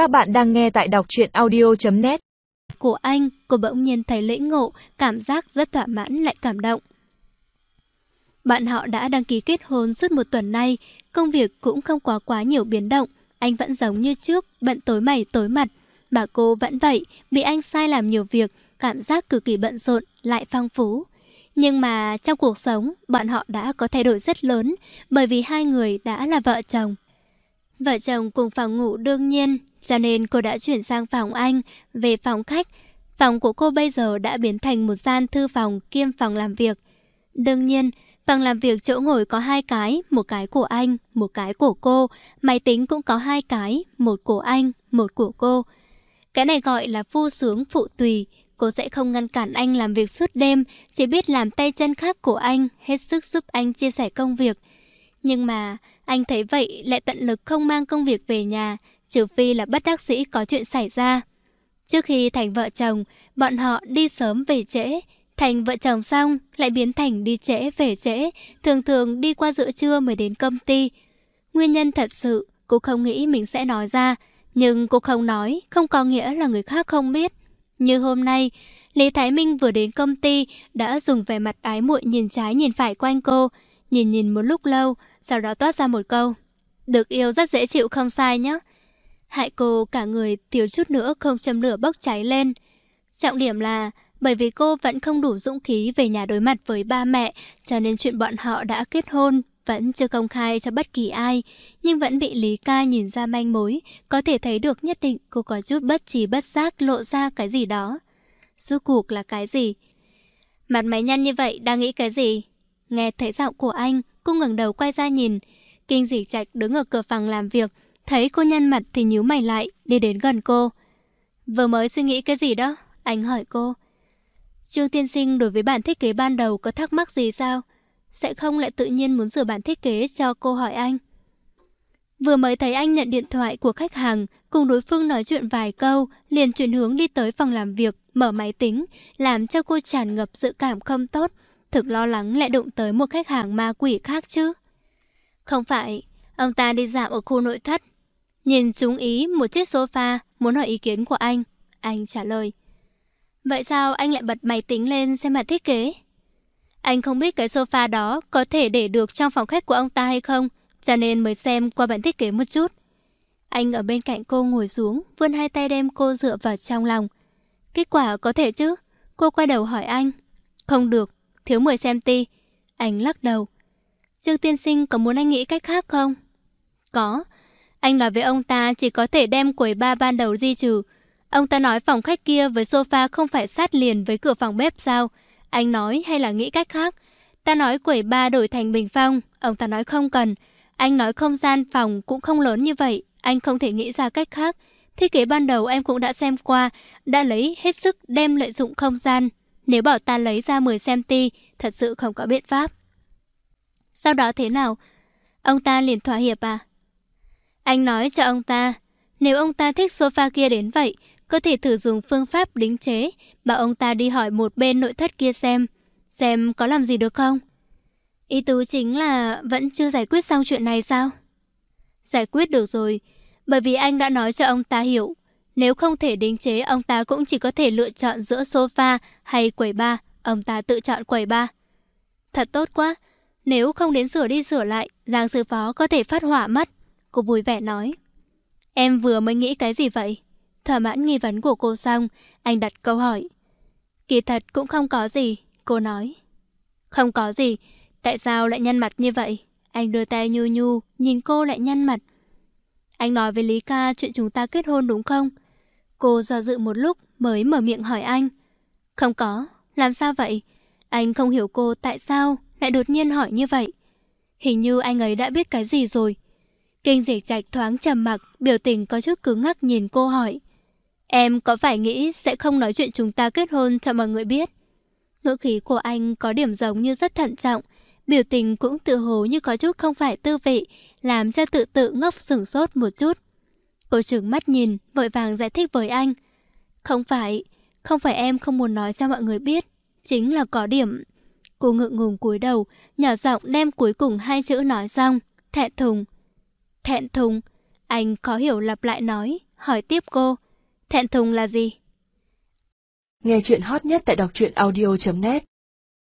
Các bạn đang nghe tại đọc truyện audio.net Của anh, cô bỗng nhiên thấy lễ ngộ, cảm giác rất thỏa mãn lại cảm động. Bạn họ đã đăng ký kết hôn suốt một tuần nay, công việc cũng không quá quá nhiều biến động. Anh vẫn giống như trước, bận tối mày tối mặt. Bà cô vẫn vậy, bị anh sai làm nhiều việc, cảm giác cực kỳ bận rộn, lại phong phú. Nhưng mà trong cuộc sống, bọn họ đã có thay đổi rất lớn, bởi vì hai người đã là vợ chồng. Vợ chồng cùng phòng ngủ đương nhiên, cho nên cô đã chuyển sang phòng anh, về phòng khách. Phòng của cô bây giờ đã biến thành một gian thư phòng kiêm phòng làm việc. Đương nhiên, phòng làm việc chỗ ngồi có hai cái, một cái của anh, một cái của cô. Máy tính cũng có hai cái, một của anh, một của cô. Cái này gọi là phu sướng phụ tùy. Cô sẽ không ngăn cản anh làm việc suốt đêm, chỉ biết làm tay chân khác của anh, hết sức giúp anh chia sẻ công việc. Nhưng mà anh thấy vậy lại tận lực không mang công việc về nhà, trừ phi là bất đắc sĩ có chuyện xảy ra. Trước khi thành vợ chồng, bọn họ đi sớm về trễ. Thành vợ chồng xong, lại biến thành đi trễ về trễ, thường thường đi qua giữa trưa mới đến công ty. Nguyên nhân thật sự, cô không nghĩ mình sẽ nói ra, nhưng cô không nói, không có nghĩa là người khác không biết. Như hôm nay, Lý Thái Minh vừa đến công ty đã dùng vẻ mặt ái muội nhìn trái nhìn phải quanh cô, nhìn nhìn một lúc lâu, sau đó toát ra một câu. Được yêu rất dễ chịu không sai nhé. Hại cô cả người thiếu chút nữa không châm lửa bốc cháy lên. Trọng điểm là bởi vì cô vẫn không đủ dũng khí về nhà đối mặt với ba mẹ, cho nên chuyện bọn họ đã kết hôn vẫn chưa công khai cho bất kỳ ai, nhưng vẫn bị Lý Ca nhìn ra manh mối, có thể thấy được nhất định cô có chút bất trí bất giác lộ ra cái gì đó. Rốt cuộc là cái gì? Mặt máy nhăn như vậy đang nghĩ cái gì? Nghe thấy giọng của anh, cô ngẩng đầu quay ra nhìn. Kinh dị trạch đứng ở cửa phòng làm việc, thấy cô nhăn mặt thì nhíu mày lại, đi đến gần cô. Vừa mới suy nghĩ cái gì đó? Anh hỏi cô. Trương tiên sinh đối với bản thiết kế ban đầu có thắc mắc gì sao? Sẽ không lại tự nhiên muốn sửa bản thiết kế cho cô hỏi anh. Vừa mới thấy anh nhận điện thoại của khách hàng, cùng đối phương nói chuyện vài câu, liền chuyển hướng đi tới phòng làm việc, mở máy tính, làm cho cô tràn ngập dự cảm không tốt, thực lo lắng lại đụng tới một khách hàng ma quỷ khác chứ. Không phải, ông ta đi dạo ở khu nội thất, nhìn chúng ý một chiếc sofa, muốn hỏi ý kiến của anh. Anh trả lời. Vậy sao anh lại bật máy tính lên xem bản thiết kế? Anh không biết cái sofa đó có thể để được trong phòng khách của ông ta hay không, cho nên mới xem qua bản thiết kế một chút. Anh ở bên cạnh cô ngồi xuống, vươn hai tay đem cô dựa vào trong lòng. Kết quả có thể chứ? Cô quay đầu hỏi anh. Không được, thiếu 10 cm. Anh lắc đầu. Trương tiên sinh có muốn anh nghĩ cách khác không? Có. Anh nói với ông ta chỉ có thể đem quầy ba ban đầu di trừ. Ông ta nói phòng khách kia với sofa không phải sát liền với cửa phòng bếp sao? Anh nói hay là nghĩ cách khác? Ta nói quầy ba đổi thành bình phong, ông ta nói không cần. Anh nói không gian phòng cũng không lớn như vậy, anh không thể nghĩ ra cách khác. Thiết kế ban đầu em cũng đã xem qua, đã lấy hết sức đem lợi dụng không gian. Nếu bảo ta lấy ra 10cm, thật sự không có biện pháp. Sau đó thế nào? Ông ta liền thỏa hiệp à? Anh nói cho ông ta, nếu ông ta thích sofa kia đến vậy, có thể thử dùng phương pháp đính chế, bảo ông ta đi hỏi một bên nội thất kia xem, xem có làm gì được không? Ý tứ chính là vẫn chưa giải quyết xong chuyện này sao? Giải quyết được rồi, bởi vì anh đã nói cho ông ta hiểu. Nếu không thể đính chế, ông ta cũng chỉ có thể lựa chọn giữa sofa hay quầy ba. Ông ta tự chọn quầy ba. Thật tốt quá. Nếu không đến sửa đi sửa lại, Giang sư phó có thể phát hỏa mất. Cô vui vẻ nói. Em vừa mới nghĩ cái gì vậy? Thỏa mãn nghi vấn của cô xong, anh đặt câu hỏi. Kỳ thật cũng không có gì, cô nói. Không có gì, tại sao lại nhăn mặt như vậy? Anh đưa tay nhu nhu, nhìn cô lại nhăn mặt. Anh nói với Lý Ca chuyện chúng ta kết hôn đúng không? Cô do dự một lúc mới mở miệng hỏi anh. Không có, làm sao vậy? Anh không hiểu cô tại sao lại đột nhiên hỏi như vậy. Hình như anh ấy đã biết cái gì rồi. Kinh dịch trạch thoáng trầm mặc, biểu tình có chút cứng ngắc nhìn cô hỏi. Em có phải nghĩ sẽ không nói chuyện chúng ta kết hôn cho mọi người biết? Ngữ khí của anh có điểm giống như rất thận trọng, biểu tình cũng tự hồ như có chút không phải tư vị, làm cho tự tự ngốc sửng sốt một chút. Cô trừng mắt nhìn, vội vàng giải thích với anh. Không phải, không phải em không muốn nói cho mọi người biết, chính là có điểm. Cô ngượng ngùng cúi đầu, nhỏ giọng đem cuối cùng hai chữ nói xong, thẹn thùng. Thẹn thùng, Anh khó hiểu lặp lại nói, hỏi tiếp cô. Thẹn thùng là gì? Nghe chuyện hot nhất tại đọc truyện audio.net